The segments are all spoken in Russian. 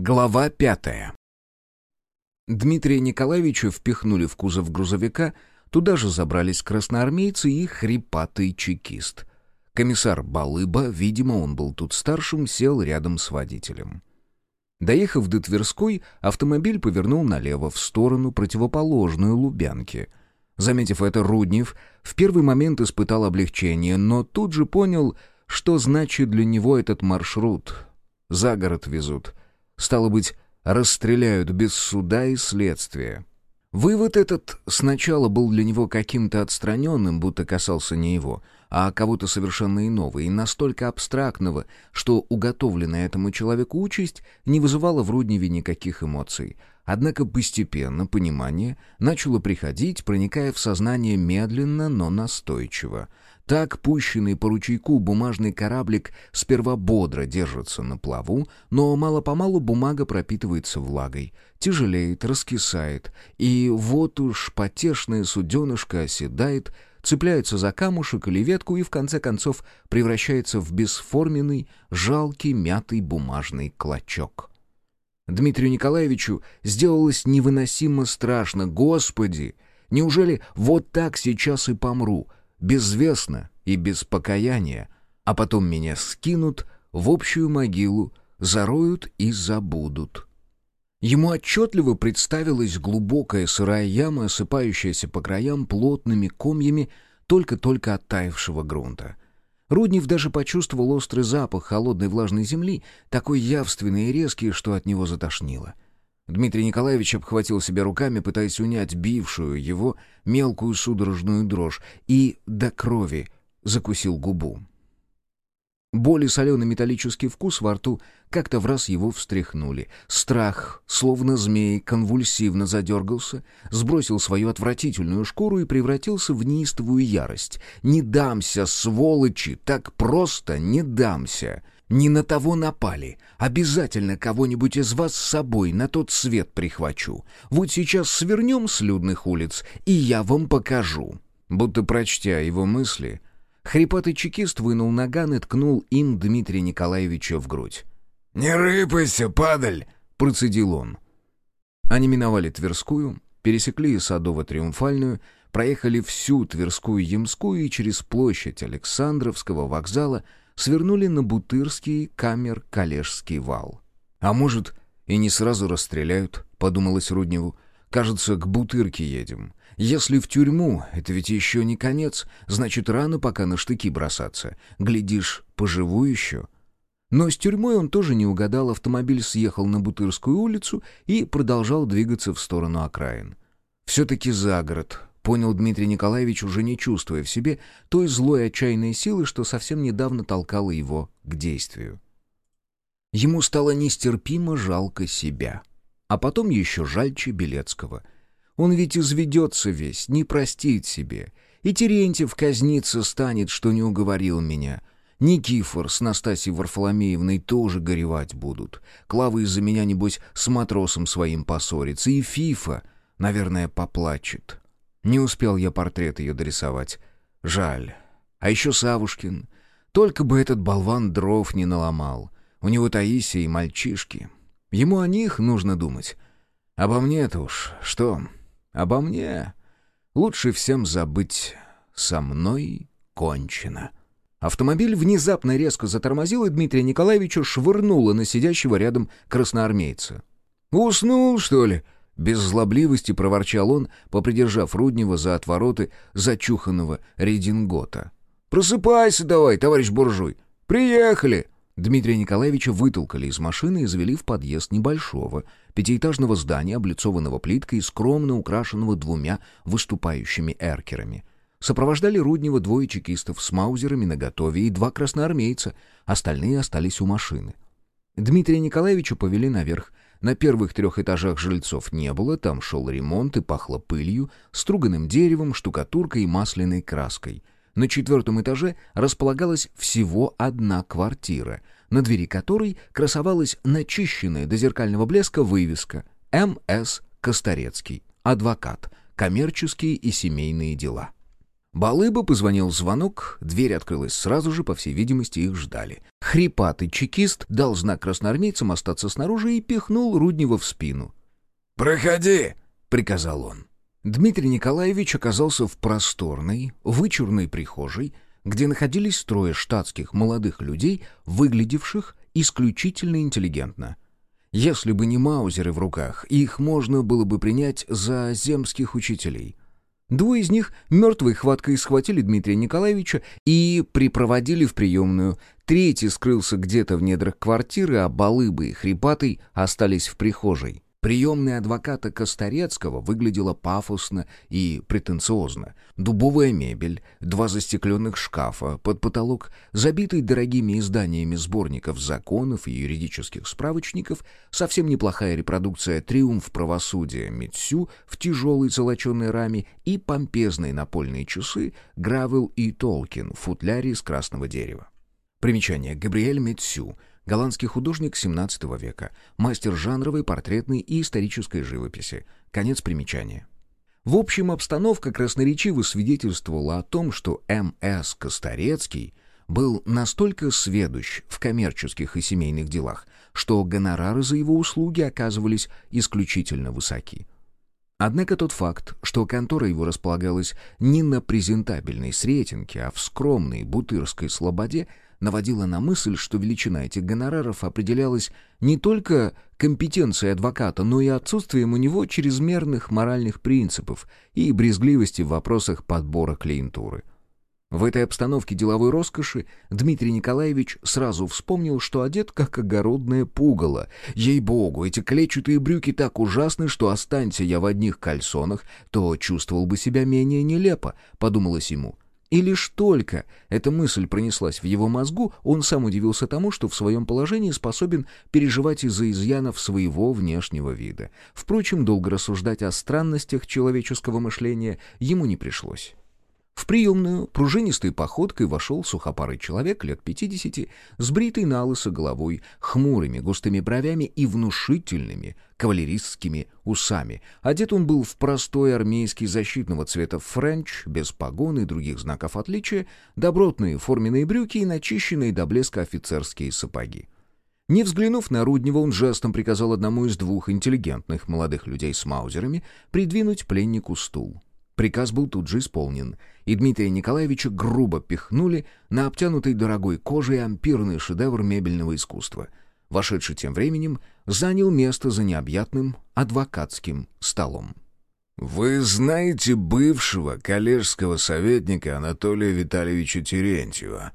Глава пятая. Дмитрия Николаевича впихнули в кузов грузовика, туда же забрались красноармейцы и хрипатый чекист. Комиссар Балыба, видимо, он был тут старшим, сел рядом с водителем. Доехав до Тверской, автомобиль повернул налево, в сторону, противоположную Лубянке. Заметив это, Руднев в первый момент испытал облегчение, но тут же понял, что значит для него этот маршрут. За город везут — Стало быть, расстреляют без суда и следствия. Вывод этот сначала был для него каким-то отстраненным, будто касался не его, а кого-то совершенно иного и настолько абстрактного, что уготовленная этому человеку участь не вызывала в Рудневе никаких эмоций. Однако постепенно понимание начало приходить, проникая в сознание медленно, но настойчиво. Так пущенный по ручейку бумажный кораблик сперва бодро держится на плаву, но мало-помалу бумага пропитывается влагой, тяжелеет, раскисает, и вот уж потешное суденышко оседает, цепляется за камушек или ветку и в конце концов превращается в бесформенный, жалкий, мятый бумажный клочок. Дмитрию Николаевичу сделалось невыносимо страшно. Господи! Неужели вот так сейчас и помру? Безвестно и без покаяния, а потом меня скинут в общую могилу, зароют и забудут. Ему отчетливо представилась глубокая сырая яма, осыпающаяся по краям плотными комьями только-только оттаившего грунта. Руднев даже почувствовал острый запах холодной влажной земли, такой явственный и резкий, что от него затошнило — Дмитрий Николаевич обхватил себя руками, пытаясь унять бившую его мелкую судорожную дрожь, и до крови закусил губу. Боль соленый металлический вкус во рту как-то в раз его встряхнули. Страх, словно змей, конвульсивно задергался, сбросил свою отвратительную шкуру и превратился в неистовую ярость. «Не дамся, сволочи! Так просто не дамся!» Не на того напали. Обязательно кого-нибудь из вас с собой на тот свет прихвачу. Вот сейчас свернем с людных улиц, и я вам покажу». Будто прочтя его мысли, хрипатый чекист вынул наган и ткнул им Дмитрия Николаевича в грудь. «Не рыпайся, падаль!» — процедил он. Они миновали Тверскую, пересекли Садово-Триумфальную, проехали всю Тверскую Ямскую и через площадь Александровского вокзала — свернули на Бутырский камер-калежский вал. «А может, и не сразу расстреляют», — подумалось Рудневу. «Кажется, к Бутырке едем. Если в тюрьму, это ведь еще не конец, значит, рано пока на штыки бросаться. Глядишь, поживу еще». Но с тюрьмой он тоже не угадал, автомобиль съехал на Бутырскую улицу и продолжал двигаться в сторону окраин. Все-таки за город, Понял Дмитрий Николаевич, уже не чувствуя в себе той злой отчаянной силы, что совсем недавно толкала его к действию. Ему стало нестерпимо жалко себя. А потом еще жальче Белецкого. Он ведь изведется весь, не простит себе. И Терентьев казниться станет, что не уговорил меня. Никифор с Настасьей Варфоломеевной тоже горевать будут. Клава из-за меня, небось, с матросом своим поссорится. И Фифа, наверное, поплачет. Не успел я портрет ее дорисовать. Жаль. А еще Савушкин. Только бы этот болван дров не наломал. У него Таисия и мальчишки. Ему о них нужно думать. Обо мне-то уж что? Обо мне лучше всем забыть. Со мной кончено. Автомобиль внезапно резко затормозил, и Дмитрия Николаевича швырнуло на сидящего рядом красноармейца. «Уснул, что ли?» Без злобливости проворчал он, попридержав Руднева за отвороты зачуханного редингота. «Просыпайся давай, товарищ буржуй! Приехали!» Дмитрия Николаевича вытолкали из машины и завели в подъезд небольшого, пятиэтажного здания, облицованного плиткой и скромно украшенного двумя выступающими эркерами. Сопровождали Руднева двое чекистов с маузерами наготове и два красноармейца, остальные остались у машины. Дмитрия Николаевича повели наверх, на первых трех этажах жильцов не было, там шел ремонт и пахло пылью, струганным деревом, штукатуркой и масляной краской. На четвертом этаже располагалась всего одна квартира, на двери которой красовалась начищенная до зеркального блеска вывеска «М.С. Косторецкий, адвокат, коммерческие и семейные дела». Балыба позвонил звонок, дверь открылась сразу же, по всей видимости, их ждали. Хрипатый чекист дал знак красноармейцам остаться снаружи и пихнул Руднева в спину. «Проходи!» — приказал он. Дмитрий Николаевич оказался в просторной, вычурной прихожей, где находились трое штатских молодых людей, выглядевших исключительно интеллигентно. Если бы не маузеры в руках, их можно было бы принять за земских учителей. Двое из них мертвой хваткой схватили Дмитрия Николаевича и припроводили в приемную. Третий скрылся где-то в недрах квартиры, а Балыбы и Хрипатый остались в прихожей. Приемная адвоката Косторецкого выглядела пафосно и претенциозно. Дубовая мебель, два застекленных шкафа под потолок, забитый дорогими изданиями сборников законов и юридических справочников, совсем неплохая репродукция «Триумф правосудия» Митсю в тяжелой золоченой раме и помпезные напольные часы Гравел и Толкин в футляре из красного дерева. Примечание. Габриэль Митсю — Голландский художник XVII века, мастер жанровой, портретной и исторической живописи. Конец примечания. В общем, обстановка красноречиво свидетельствовала о том, что М.С. Косторецкий был настолько сведущ в коммерческих и семейных делах, что гонорары за его услуги оказывались исключительно высоки. Однако тот факт, что контора его располагалась не на презентабельной Сретенке, а в скромной Бутырской слободе, наводила на мысль, что величина этих гонораров определялась не только компетенцией адвоката, но и отсутствием у него чрезмерных моральных принципов и брезгливости в вопросах подбора клиентуры. В этой обстановке деловой роскоши Дмитрий Николаевич сразу вспомнил, что одет как огородное пугало. Ей-богу, эти клетчатые брюки так ужасны, что останься я в одних кальсонах, то чувствовал бы себя менее нелепо, подумалось ему. И лишь только эта мысль пронеслась в его мозгу, он сам удивился тому, что в своем положении способен переживать из-за изъянов своего внешнего вида. Впрочем, долго рассуждать о странностях человеческого мышления ему не пришлось. В приемную пружинистой походкой вошел сухопарый человек лет пятидесяти, с бритой налысо головой, хмурыми густыми бровями и внушительными кавалеристскими усами. Одет он был в простой армейский защитного цвета френч, без погон и других знаков отличия, добротные форменные брюки и начищенные до блеска офицерские сапоги. Не взглянув на Руднева, он жестом приказал одному из двух интеллигентных молодых людей с маузерами придвинуть пленнику стул. Приказ был тут же исполнен, и Дмитрия Николаевича грубо пихнули на обтянутый дорогой кожей ампирный шедевр мебельного искусства. Вошедший тем временем занял место за необъятным адвокатским столом. «Вы знаете бывшего коллежского советника Анатолия Витальевича Терентьева?»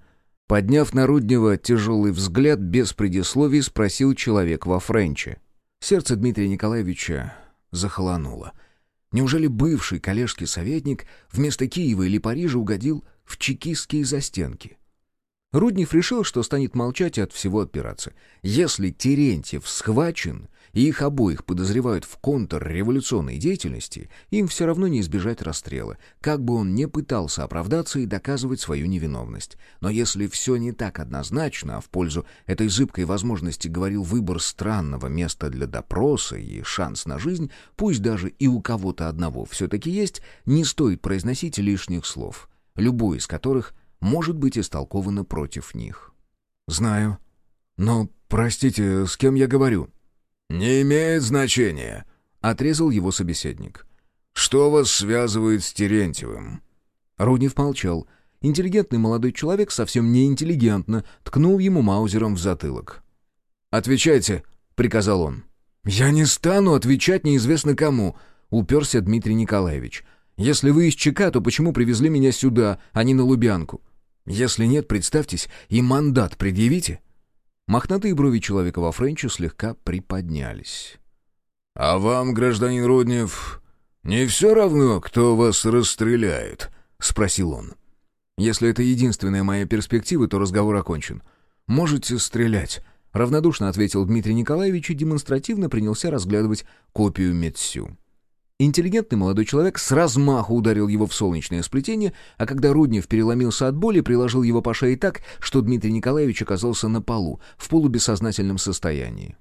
Подняв на Руднева тяжелый взгляд, без предисловий спросил человек во френче. Сердце Дмитрия Николаевича захолонуло — Неужели бывший коллежский советник вместо Киева или Парижа угодил в чекистские застенки? Руднев решил, что станет молчать и от всего отпираться. Если Терентьев схвачен, и их обоих подозревают в контрреволюционной деятельности, им все равно не избежать расстрела, как бы он не пытался оправдаться и доказывать свою невиновность. Но если все не так однозначно, а в пользу этой зыбкой возможности говорил выбор странного места для допроса и шанс на жизнь, пусть даже и у кого-то одного все-таки есть, не стоит произносить лишних слов, любой из которых может быть истолковано против них. «Знаю. Но, простите, с кем я говорю?» «Не имеет значения», — отрезал его собеседник. «Что вас связывает с Терентьевым?» Руднев молчал. Интеллигентный молодой человек совсем неинтеллигентно ткнул ему маузером в затылок. «Отвечайте», — приказал он. «Я не стану отвечать неизвестно кому», — уперся Дмитрий Николаевич. «Если вы из ЧК, то почему привезли меня сюда, а не на Лубянку? Если нет, представьтесь и мандат предъявите». Мохнатые брови человека во френче слегка приподнялись. «А вам, гражданин Руднев, не все равно, кто вас расстреляет?» — спросил он. «Если это единственная моя перспектива, то разговор окончен. Можете стрелять», — равнодушно ответил Дмитрий Николаевич и демонстративно принялся разглядывать копию Метсю. Интеллигентный молодой человек с размаху ударил его в солнечное сплетение, а когда Руднев переломился от боли, приложил его по шее так, что Дмитрий Николаевич оказался на полу, в полубессознательном состоянии.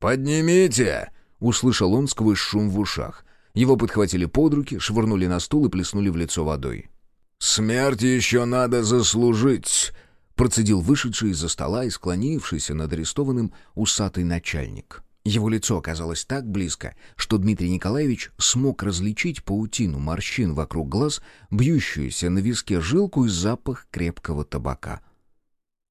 «Поднимите!» — услышал он сквозь шум в ушах. Его подхватили под руки, швырнули на стул и плеснули в лицо водой. «Смерть еще надо заслужить», — процедил вышедший из-за стола и склонившийся над арестованным усатый начальник. Его лицо оказалось так близко, что Дмитрий Николаевич смог различить паутину морщин вокруг глаз, бьющуюся на виске жилку и запах крепкого табака.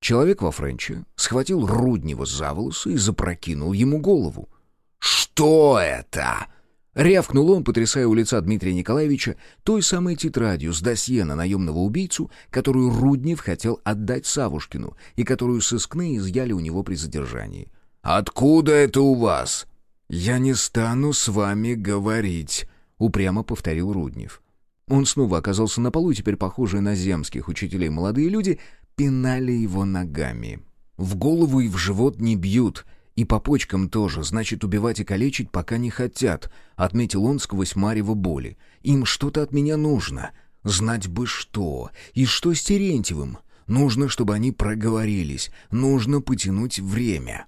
Человек во френче схватил Руднева за волосы и запрокинул ему голову. «Что это?» Рявкнул он, потрясая у лица Дмитрия Николаевича той самой тетрадью с досье на наемного убийцу, которую Руднев хотел отдать Савушкину и которую сыскные изъяли у него при задержании. «Откуда это у вас?» «Я не стану с вами говорить», — упрямо повторил Руднев. Он снова оказался на полу, и теперь похожие на земских учителей молодые люди пинали его ногами. В голову и в живот не бьют — и по почкам тоже, значит, убивать и калечить пока не хотят, отметил он сквозь марево боли. Им что-то от меня нужно. Знать бы что. И что с Терентьевым? Нужно, чтобы они проговорились. Нужно потянуть время.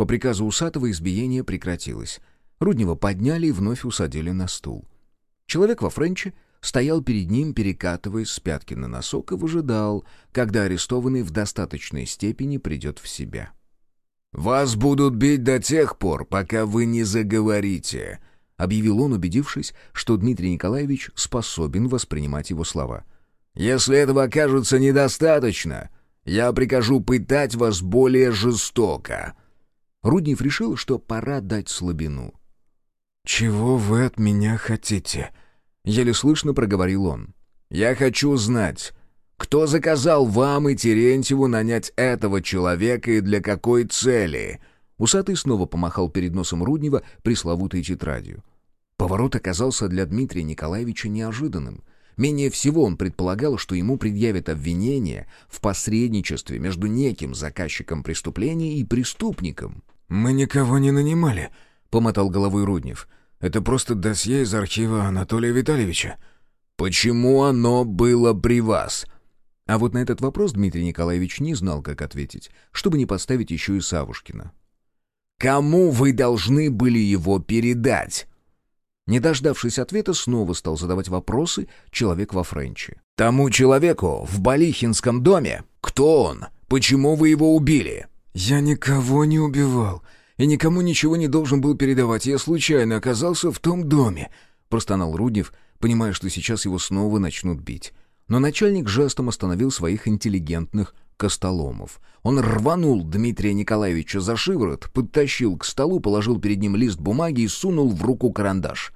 По приказу Усатого избиение прекратилось. Руднева подняли и вновь усадили на стул. Человек во френче стоял перед ним, перекатываясь с пятки на носок, и выжидал, когда арестованный в достаточной степени придет в себя. «Вас будут бить до тех пор, пока вы не заговорите», — объявил он, убедившись, что Дмитрий Николаевич способен воспринимать его слова. «Если этого окажется недостаточно, я прикажу пытать вас более жестоко». Руднев решил, что пора дать слабину. «Чего вы от меня хотите?» — еле слышно проговорил он. «Я хочу знать, кто заказал вам и Терентьеву нанять этого человека и для какой цели?» Усатый снова помахал перед носом Руднева пресловутой тетрадью. Поворот оказался для Дмитрия Николаевича неожиданным. Менее всего он предполагал, что ему предъявят обвинение в посредничестве между неким заказчиком преступления и преступником. «Мы никого не нанимали», — помотал головой Руднев. «Это просто досье из архива Анатолия Витальевича». «Почему оно было при вас?» А вот на этот вопрос Дмитрий Николаевич не знал, как ответить, чтобы не подставить еще и Савушкина. «Кому вы должны были его передать?» Не дождавшись ответа, снова стал задавать вопросы человек во Френче. «Тому человеку в Балихинском доме? Кто он? Почему вы его убили?» «Я никого не убивал и никому ничего не должен был передавать. Я случайно оказался в том доме», — простонал Руднев, понимая, что сейчас его снова начнут бить. Но начальник жестом остановил своих интеллигентных костоломов. Он рванул Дмитрия Николаевича за шиворот, подтащил к столу, положил перед ним лист бумаги и сунул в руку карандаш.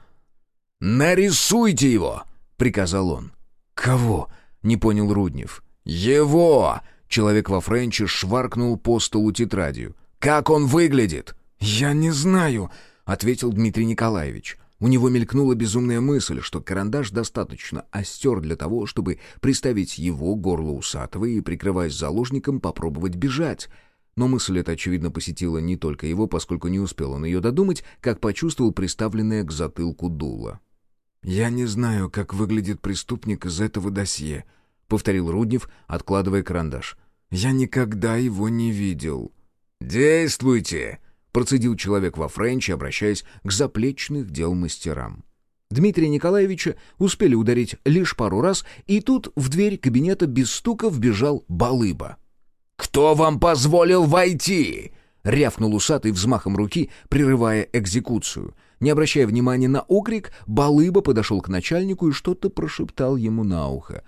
«Нарисуйте его!» — приказал он. «Кого?» — не понял Руднев. «Его!» — человек во френче шваркнул по столу тетрадью. «Как он выглядит?» «Я не знаю», — ответил Дмитрий Николаевич. У него мелькнула безумная мысль, что карандаш достаточно остер для того, чтобы приставить его горло усатого и, прикрываясь заложником, попробовать бежать. Но мысль эта, очевидно, посетила не только его, поскольку не успел он ее додумать, как почувствовал приставленное к затылку дуло. «Я не знаю, как выглядит преступник из этого досье», — повторил Руднев, откладывая карандаш. «Я никогда его не видел». «Действуйте!» процедил человек во френче, обращаясь к заплечных дел мастерам. Дмитрия Николаевича успели ударить лишь пару раз, и тут в дверь кабинета без стука вбежал Балыба. «Кто вам позволил войти?» — рявкнул усатый взмахом руки, прерывая экзекуцию. Не обращая внимания на окрик, Балыба подошел к начальнику и что-то прошептал ему на ухо.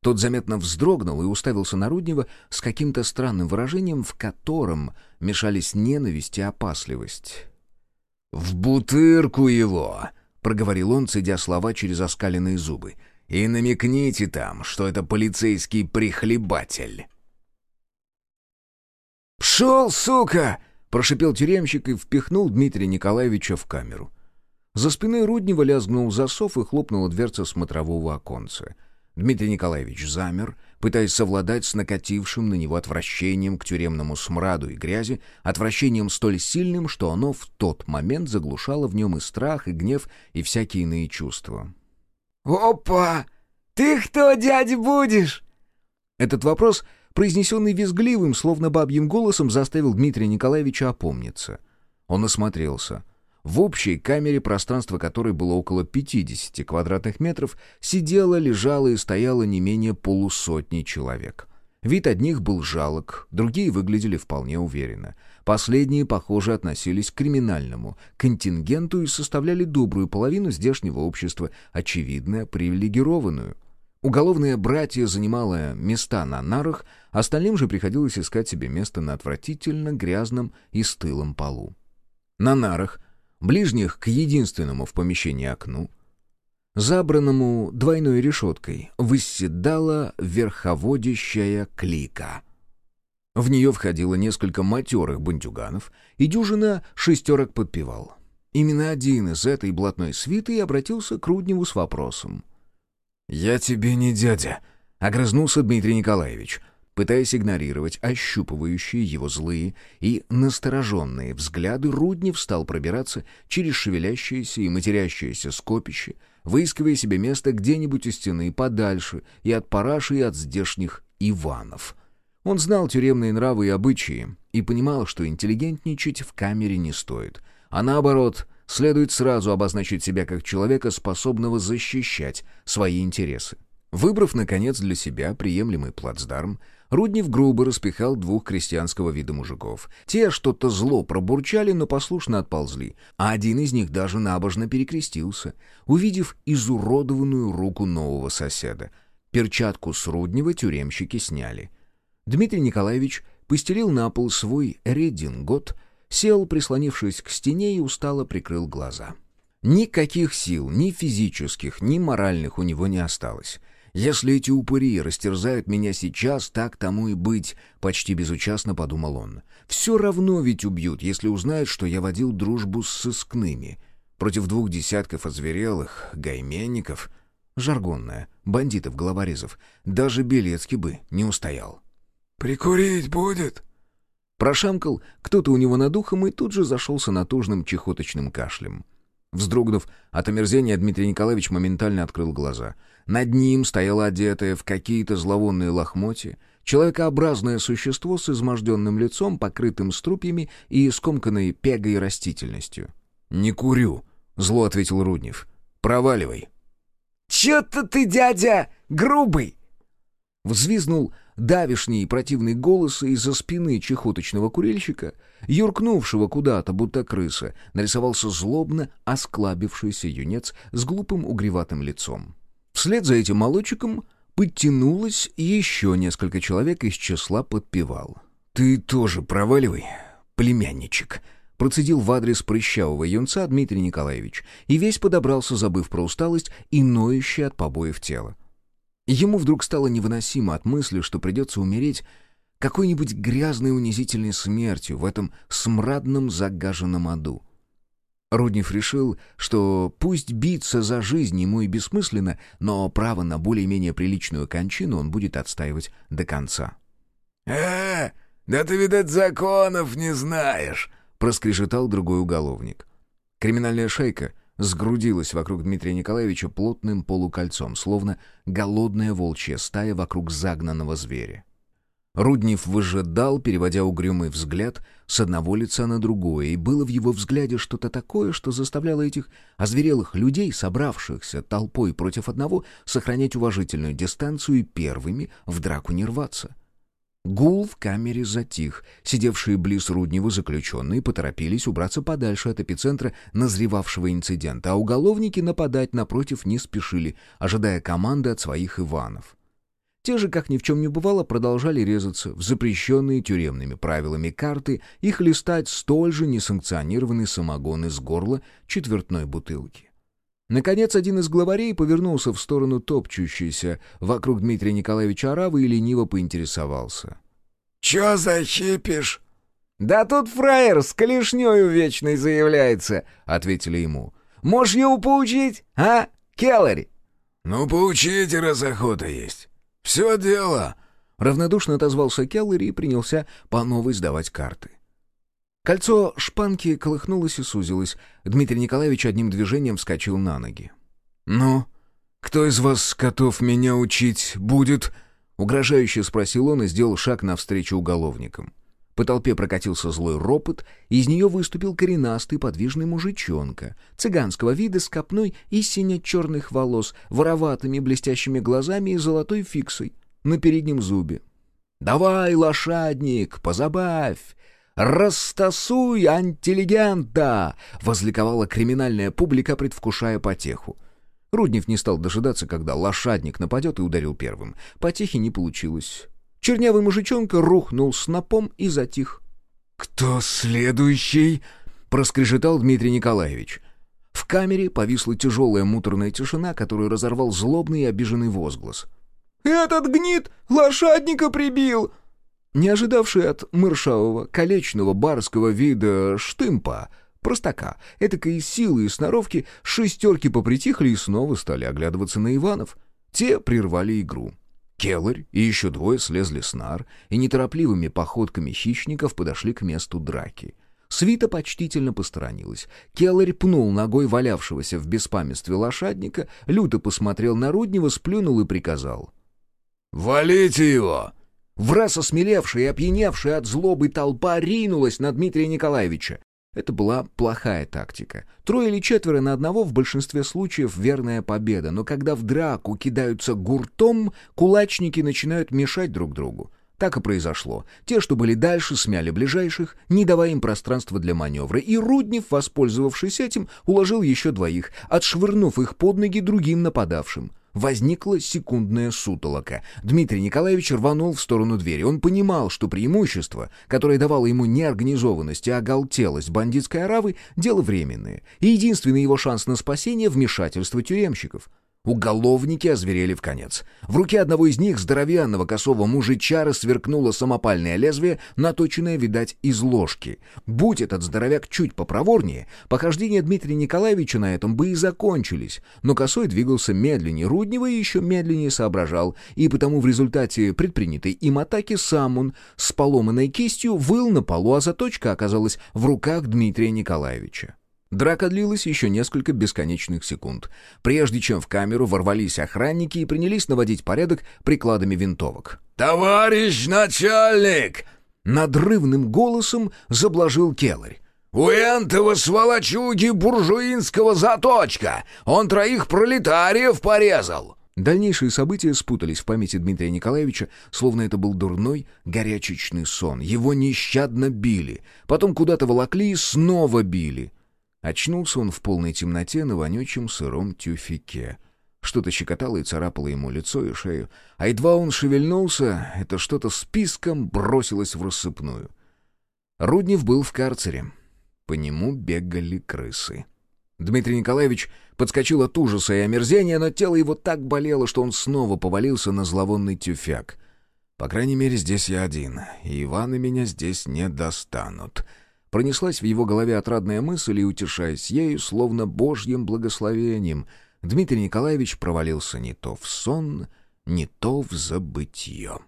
Тот заметно вздрогнул и уставился на Руднева с каким-то странным выражением, в котором мешались ненависть и опасливость. «В бутырку его!» — проговорил он, цедя слова через оскаленные зубы. «И намекните там, что это полицейский прихлебатель!» «Пшел, сука!» — прошипел тюремщик и впихнул Дмитрия Николаевича в камеру. За спиной Руднева лязгнул засов и хлопнула дверца смотрового оконца. Дмитрий Николаевич замер, пытаясь совладать с накатившим на него отвращением к тюремному смраду и грязи, отвращением столь сильным, что оно в тот момент заглушало в нем и страх, и гнев, и всякие иные чувства. «Опа! Ты кто, дядь, будешь?» Этот вопрос, произнесенный визгливым, словно бабьим голосом, заставил Дмитрия Николаевича опомниться. Он осмотрелся — В общей камере, пространство которой было около 50 квадратных метров, сидело, лежало и стояло не менее полусотни человек. Вид одних был жалок, другие выглядели вполне уверенно. Последние, похоже, относились к криминальному контингенту и составляли добрую половину здешнего общества, очевидно, привилегированную. Уголовное братье занимало места на нарах, остальным же приходилось искать себе место на отвратительно грязном и стылом полу. На нарах, ближних к единственному в помещении окну, забранному двойной решеткой, восседала верховодящая клика — в нее входило несколько матерых бандюганов и дюжина шестерок подпевал. Именно один из этой блатной свиты обратился к Рудневу с вопросом. «Я тебе не дядя», — огрызнулся Дмитрий Николаевич, пытаясь игнорировать ощупывающие его злые и настороженные взгляды, Руднев стал пробираться через шевелящееся и матерящееся скопище, выискивая себе место где-нибудь у стены подальше и от параши, и от здешних Иванов — он знал тюремные нравы и обычаи и понимал, что интеллигентничать в камере не стоит, а наоборот, следует сразу обозначить себя как человека, способного защищать свои интересы. Выбрав, наконец, для себя приемлемый плацдарм, Руднев грубо распихал двух крестьянского вида мужиков. Те что-то зло пробурчали, но послушно отползли, а один из них даже набожно перекрестился, увидев изуродованную руку нового соседа. Перчатку с Руднева тюремщики сняли — Дмитрий Николаевич постелил на пол свой редингот, сел, прислонившись к стене, и устало прикрыл глаза. Никаких сил, ни физических, ни моральных у него не осталось. «Если эти упыри растерзают меня сейчас, так тому и быть», — почти безучастно подумал он. «Все равно ведь убьют, если узнают, что я водил дружбу с сыскными. Против двух десятков озверелых, гайменников...» Жаргонная, бандитов-головорезов. Даже Белецкий бы не устоял. «Прикурить будет?» Прошамкал кто-то у него над ухом и тут же зашелся натужным чехоточным кашлем. Вздрогнув от омерзения, Дмитрий Николаевич моментально открыл глаза. Над ним стояло одетое в какие-то зловонные лохмотья, человекообразное существо с изможденным лицом, покрытым струпьями и скомканной пегой растительностью. «Не курю», — зло ответил Руднев. «Проваливай». «Чё-то ты, дядя, грубый!» Взвизнул давишний противный голос из-за спины чехоточного курильщика, юркнувшего куда-то, будто крыса, нарисовался злобно осклабившийся юнец с глупым угреватым лицом. Вслед за этим молодчиком подтянулось еще несколько человек из числа подпевал. «Ты тоже проваливай, племянничек», — процедил в адрес прыщавого юнца Дмитрий Николаевич, и весь подобрался, забыв про усталость и ноющее от побоев тело. Ему вдруг стало невыносимо от мысли, что придется умереть какой-нибудь грязной унизительной смертью в этом смрадном загаженном аду. Руднев решил, что пусть биться за жизнь ему и бессмысленно, но право на более-менее приличную кончину он будет отстаивать до конца. «Э, да ты, видать, законов не знаешь!» — проскрежетал другой уголовник. Криминальная шейка — сгрудилась вокруг Дмитрия Николаевича плотным полукольцом, словно голодная волчья стая вокруг загнанного зверя. Руднев выжидал, переводя угрюмый взгляд с одного лица на другое, и было в его взгляде что-то такое, что заставляло этих озверелых людей, собравшихся толпой против одного, сохранять уважительную дистанцию и первыми в драку не рваться. Гул в камере затих. Сидевшие близ Руднева заключенные поторопились убраться подальше от эпицентра назревавшего инцидента, а уголовники нападать напротив не спешили, ожидая команды от своих Иванов. Те же, как ни в чем не бывало, продолжали резаться в запрещенные тюремными правилами карты и хлестать столь же несанкционированный самогон из горла четвертной бутылки. Наконец, один из главарей повернулся в сторону топчущейся вокруг Дмитрия Николаевича Аравы и лениво поинтересовался. «Чё защипишь?» «Да тут фраер с клешнёю вечной заявляется», — ответили ему. «Можешь его поучить, а, Келлари?» «Ну, поучите, раз охота есть. Все дело», — равнодушно отозвался Келлари и принялся по новой сдавать карты. Кольцо шпанки колыхнулось и сузилось. Дмитрий Николаевич одним движением вскочил на ноги. «Ну, кто из вас, котов, меня учить будет?» Угрожающе спросил он и сделал шаг навстречу уголовникам. По толпе прокатился злой ропот, и из нее выступил коренастый подвижный мужичонка, цыганского вида с копной и сине-черных волос, вороватыми блестящими глазами и золотой фиксой на переднем зубе. «Давай, лошадник, позабавь! Растасуй антилегента!» — возликовала криминальная публика, предвкушая потеху. Руднев не стал дожидаться, когда лошадник нападет и ударил первым. Потехи не получилось. Чернявый мужичонка рухнул снопом и затих. «Кто следующий?» — проскрежетал Дмитрий Николаевич. В камере повисла тяжелая муторная тишина, которую разорвал злобный и обиженный возглас. «Этот гнид лошадника прибил!» Не ожидавший от мыршавого, колечного барского вида штымпа, простака, этакой силы и сноровки, шестерки попритихли и снова стали оглядываться на Иванов. Те прервали игру. Келларь и еще двое слезли с нар и неторопливыми походками хищников подошли к месту драки. Свита почтительно посторонилась. Келларь пнул ногой валявшегося в беспамятстве лошадника, люто посмотрел на Руднева, сплюнул и приказал. «Валите его!» Враз осмелевшая и опьяневшая от злобы толпа ринулась на Дмитрия Николаевича. Это была плохая тактика. Трое или четверо на одного в большинстве случаев верная победа, но когда в драку кидаются гуртом, кулачники начинают мешать друг другу. Так и произошло. Те, что были дальше, смяли ближайших, не давая им пространства для маневра, и Руднев, воспользовавшись этим, уложил еще двоих, отшвырнув их под ноги другим нападавшим. Возникла секундная сутолока. Дмитрий Николаевич рванул в сторону двери. Он понимал, что преимущество, которое давало ему неорганизованность и оголтелость бандитской оравы, дело временное, и единственный его шанс на спасение — вмешательство тюремщиков — Уголовники озверели в конец. В руке одного из них, здоровянного косого мужичара, сверкнуло самопальное лезвие, наточенное, видать, из ложки. Будь этот здоровяк чуть попроворнее, похождения Дмитрия Николаевича на этом бы и закончились. Но косой двигался медленнее Руднева и еще медленнее соображал, и потому в результате предпринятой им атаки сам он с поломанной кистью выл на полу, а заточка оказалась в руках Дмитрия Николаевича. Драка длилась еще несколько бесконечных секунд, прежде чем в камеру ворвались охранники и принялись наводить порядок прикладами винтовок. «Товарищ начальник!» Надрывным голосом заблажил Келарь. «У энтого сволочуги буржуинского заточка! Он троих пролетариев порезал!» Дальнейшие события спутались в памяти Дмитрия Николаевича, словно это был дурной, горячечный сон. Его нещадно били, потом куда-то волокли и снова били. Очнулся он в полной темноте на вонючем сыром тюфике. Что-то щекотало и царапало ему лицо и шею, а едва он шевельнулся, это что-то с писком бросилось в рассыпную. Руднев был в карцере. По нему бегали крысы. Дмитрий Николаевич подскочил от ужаса и омерзения, но тело его так болело, что он снова повалился на зловонный тюфяк. «По крайней мере, здесь я один, и Иваны меня здесь не достанут», Пронеслась в его голове отрадная мысль, и, утешаясь ею, словно божьим благословением, Дмитрий Николаевич провалился не то в сон, не то в забытье.